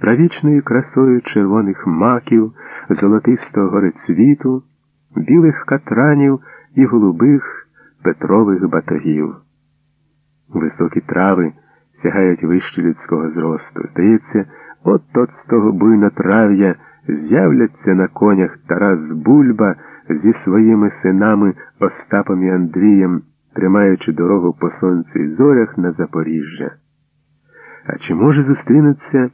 правічною красою червоних маків, золотистого горецвіту, білих катранів і голубих петрових батогів. Високі трави сягають вище людського зросту. Здається, от от з того буйнотрав'я з'являться на конях Тарас Бульба зі своїми синами Остапом і Андрієм, тримаючи дорогу по сонцю і зорях на Запоріжжя. А чи може зустрінуться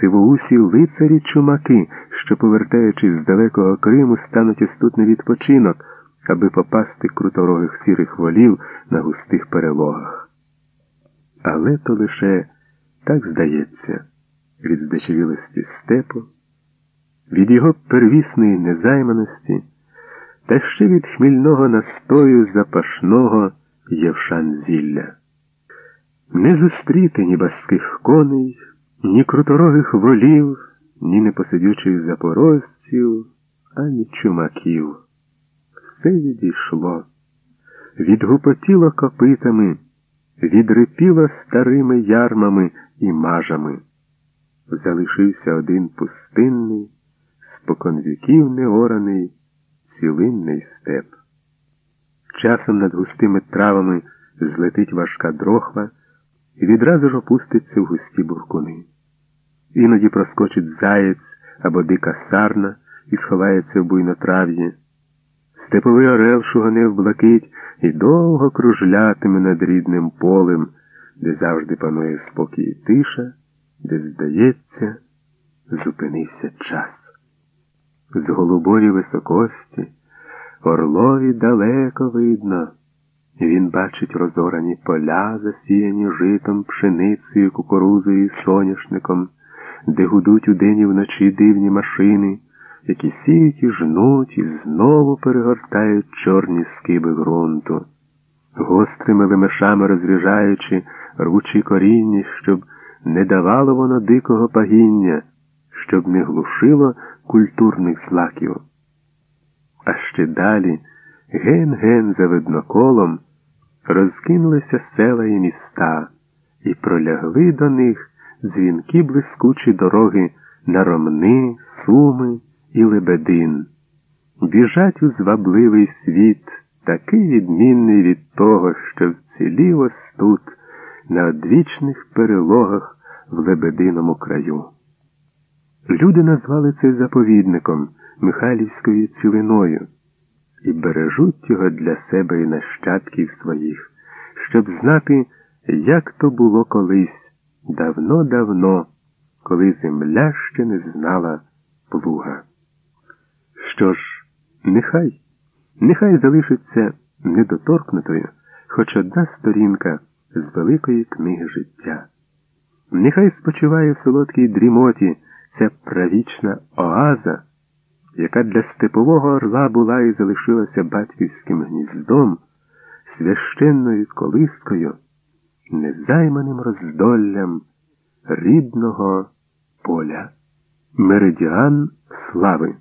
сивоусі лицарі чумаки, що, повертаючись з далекого Криму, стануть на відпочинок, аби попасти круторогих сірих волів на густих перелогах? Але то лише так здається від здачевілості степу, від його первісної незайманості та ще від хмільного настою запашного євшан зілля. Не зустріти ні баских коней, ні круторогих волів, ні непосидючих запорожців, ані чумаків. Все відійшло, відгупотіло копитами, відрипіло старими ярмами і мажами. Залишився один пустинний, споконвіків неораний, цілинний степ. Часом над густими травами злетить важка дрохва і відразу ж опуститься в густі буркуни. Іноді проскочить заєць або дика сарна і сховається в буйнотрав'ї. Степовий орел шугане в блакить і довго кружлятиме над рідним полем, де завжди панує спокій і тиша, де, здається, зупинився час. З голубої високості орлові далеко видно. Він бачить розорані поля, засіяні житом, пшеницею, кукурузою і соняшником, де гудуть удень і вночі дивні машини, які сіють і жнуть і знову перегортають чорні скиби ґрунту, гострими лемешами розріжаючи рвучі коріння, щоб не давало воно дикого пагіння, щоб не глушило культурних злаків. А ще далі, ген-ген за видноколом, розкинулися села і міста, і пролягли до них дзвінки блискучі дороги на ромни, суми і лебедин. Біжать у звабливий світ, такий відмінний від того, що вцілів тут, на одвічних перелогах в лебединому краю. Люди назвали це заповідником Михайлівською цілиною і бережуть його для себе і нащадків своїх, щоб знати, як то було колись давно-давно, коли земля ще не знала плуга. Що ж, нехай, нехай залишиться недоторкнутою хоч одна сторінка з великої книги життя. Нехай спочиває в солодкій дрімоті ця правічна оаза яка для степового орла була і залишилася батьківським гніздом, священною колискою, незайманим роздоллям рідного поля, меридіан слави.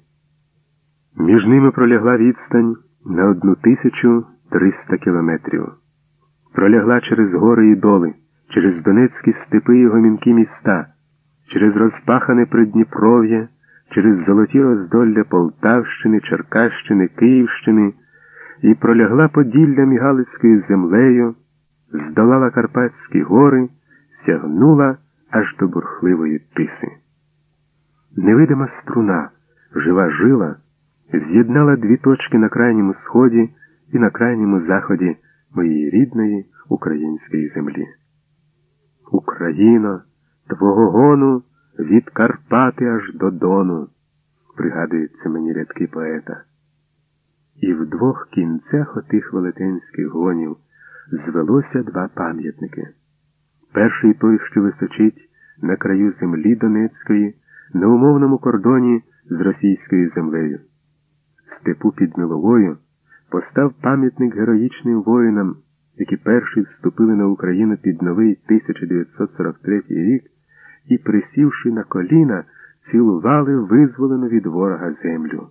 Між ними пролягла відстань на одну тисячу триста кілометрів. Пролягла через гори і доли, через Донецькі степи і гомінкі міста, через розпахане Придніпров'я через золоті роздолля Полтавщини, Черкащини, Київщини і пролягла Поділлям і Галицькою землею, здолала Карпатські гори, сягнула аж до бурхливої тиси. Невидима струна, жива жила, з'єднала дві точки на крайньому сході і на крайньому заході моєї рідної української землі. Україно, твого гону від Карпати аж до Дону, пригадуються мені рядки поета. І в двох кінцях отих велетенських гонів звелося два пам'ятники. Перший той, що височить на краю землі Донецької, на умовному кордоні з російською землею. Степу під Миловою постав пам'ятник героїчним воїнам, які перші вступили на Україну під новий 1943 рік і, присівши на коліна, цілували визволену від ворога землю.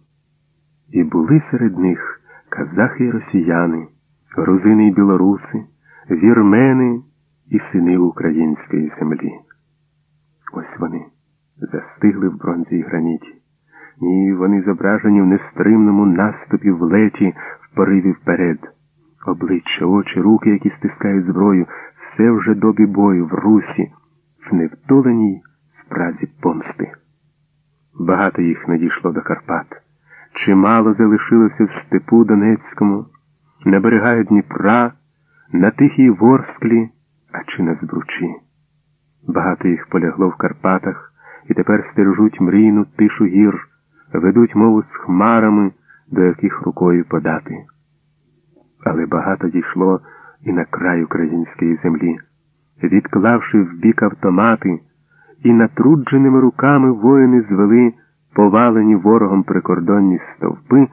І були серед них казахи й росіяни, грузини й білоруси, вірмени і сини української землі. Ось вони застигли в бронзі й граніті. Ні, вони зображені в нестримному наступі в леті, в пориві вперед. Обличчя, очі, руки, які стискають зброю, все вже добі бою в русі, в невтоленій спразі помсти. Багато їх надійшло до Карпат. Чимало залишилося в степу Донецькому, на берегах Дніпра, на тихій ворсклі, а чи на збручі. Багато їх полягло в Карпатах і тепер стережуть мрійну тишу гір, ведуть мову з хмарами, до яких рукою подати. Але багато дійшло і на край української землі, відклавши в бік автомати, і натрудженими руками воїни звели повалені ворогом прикордонні стовпи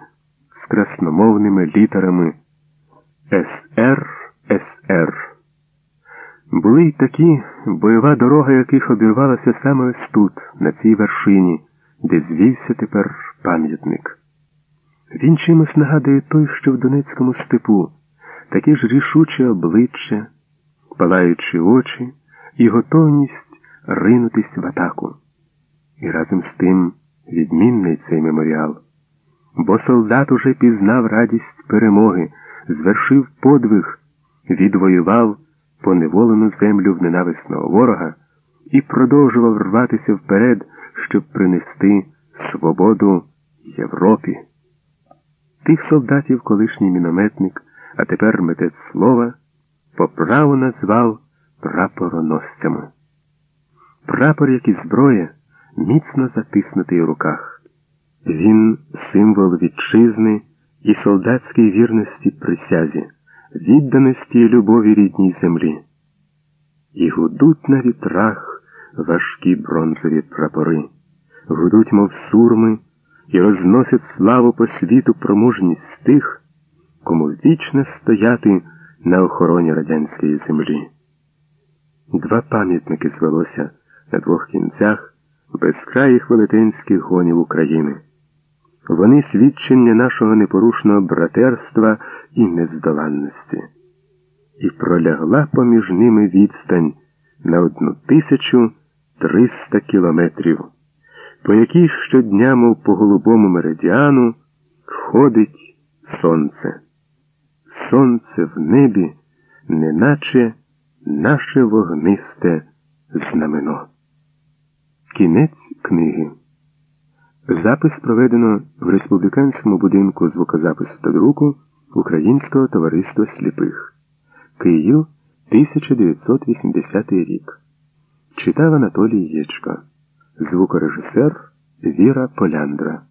з красномовними літерами СР СР. Були й такі, бойова дорога яких обірвалася саме ось тут, на цій вершині, де звівся тепер пам'ятник. Він чимось нагадує той, що в Донецькому степу, такі ж рішуче обличчя, палаючі очі і готовність ринутись в атаку. І разом з тим відмінний цей меморіал. Бо солдат уже пізнав радість перемоги, звершив подвиг, відвоював поневолену землю в ненависного ворога і продовжував рватися вперед, щоб принести свободу Європі. Тих солдатів колишній мінометник, а тепер митець слова, по праву назвав прапороносцями. Прапор, як і зброя, міцно затиснутий у руках. Він символ вітчизни і солдатської вірності присязі, відданості і любові рідній землі. І гудуть на вітрах важкі бронзові прапори, гудуть, мов сурми, і розносять славу по світу про мужність тих, кому вічно стояти на охороні радянської землі. Два пам'ятники звелося на двох кінцях безкраїх велетенських гонів України. Вони свідчення нашого непорушного братерства і нездоланності. І пролягла поміж ними відстань на одну тисячу триста кілометрів, по якій щодня, мов по голубому меридіану, ходить сонце. Сонце в небі, неначе наше вогнисте знамено. Кінець книги. Запис проведено в республіканському будинку звукозапису та друку Українського товариства сліпих. Київ 1980 рік. Читав Анатолій Єчко. Звукорежисер Віра Поляндра.